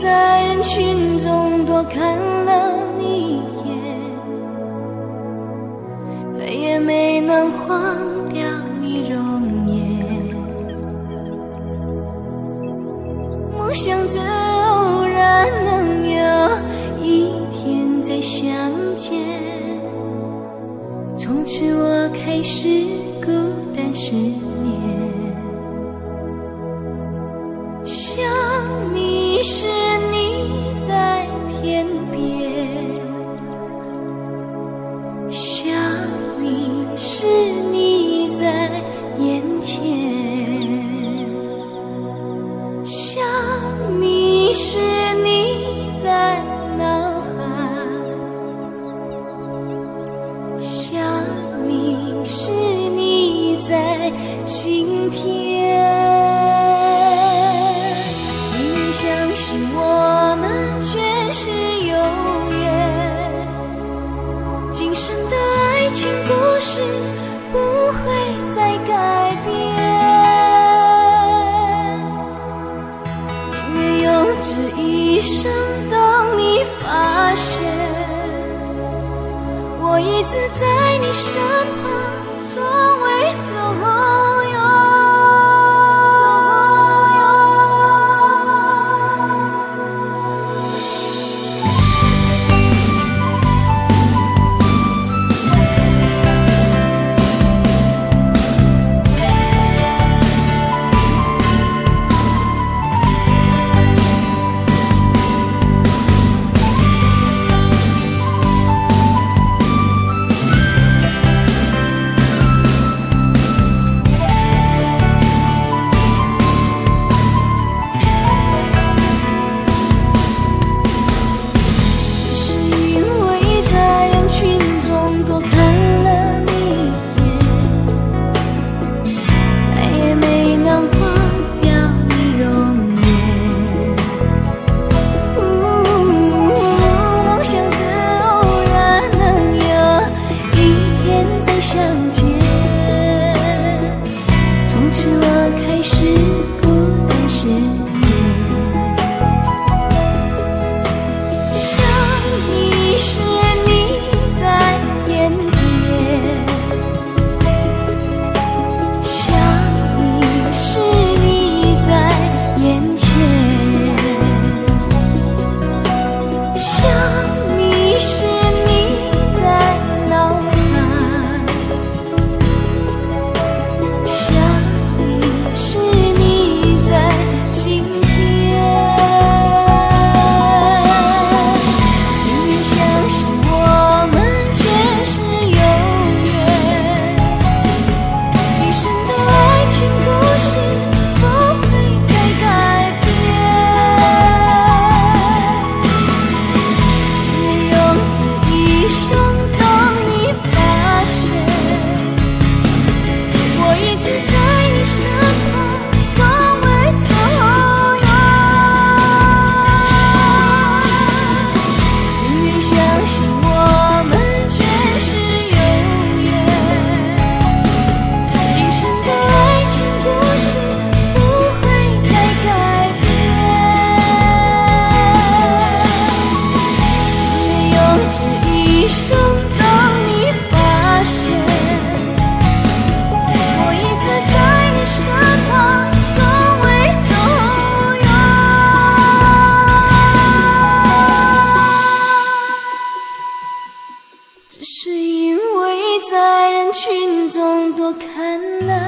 在人群中多看了你一眼，再也没能忘掉你容颜。梦想着偶然能有一天再相见，从此我开始孤单失眠。想今天。宁愿相信我们前世有缘，今生的爱情故事不会再改变。宁愿用这一生等你发现，我一直在你身旁，你是孤单时一生等你发现，我一直在你身旁，从未走远。只是因为在人群中多看了。